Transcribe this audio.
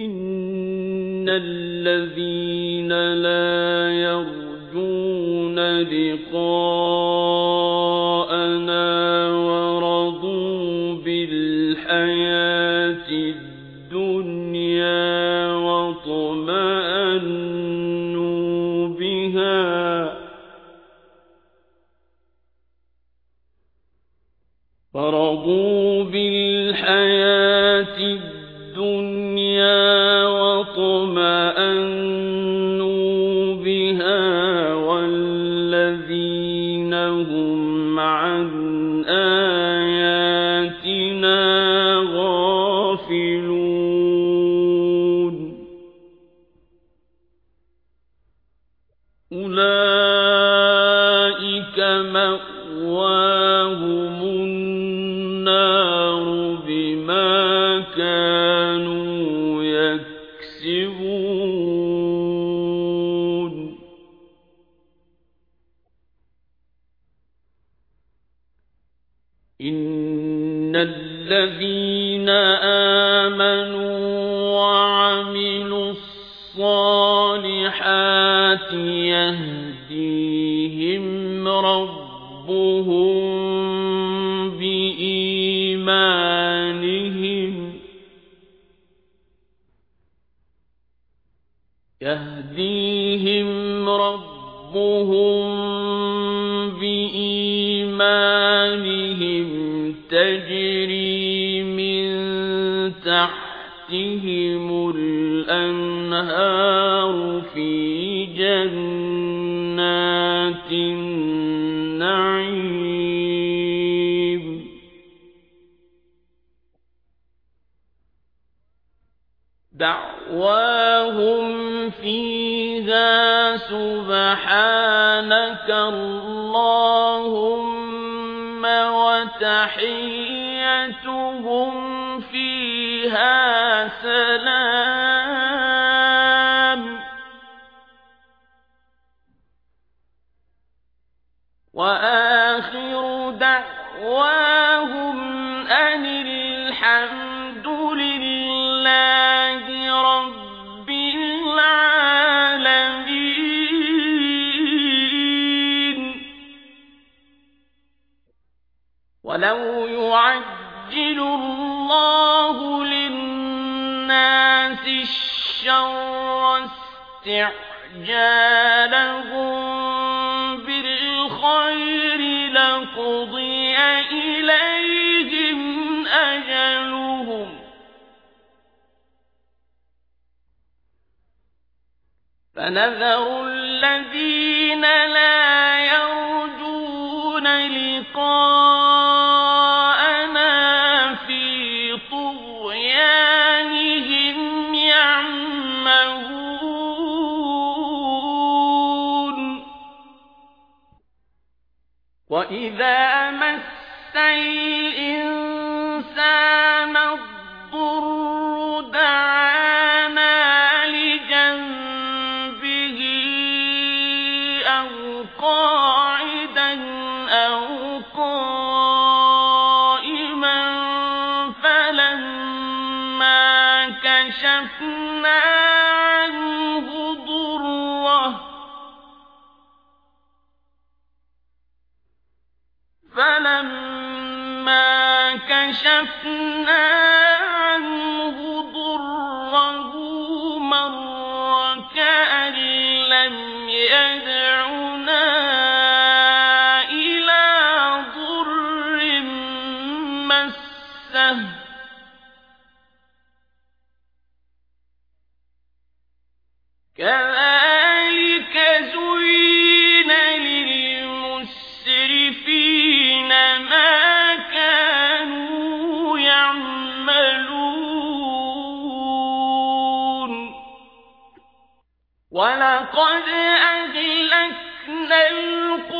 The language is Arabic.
إن الذين لا يرجون لقاءنا ورضوا بالحياة الدنيا واطمأنوا بها ورضوا إن الذين آمنوا وعملوا الصالحات يهديهم ربهم بإيمانهم يهديهم ربهم بإيمانهم تجري من تحتهم الأنهار في جنات النعيم. دعواهم فيها سبحانك اللهم وتحيتهم فيها سلام ولو يعجل الله للناس الشر استعجالهم بالخير لقضي إليهم أجلهم فنذر الذين لا يرجون لقاءنا وإذا مس الإنسان الضر دعانا لجنبه أو قاعدا أو قائما فلما كشفنا عنه فلما كشفنا عنه ضره مر كأن لم يدعنا إلى ضر مسه. كذلك ولقد أهلكنا القرون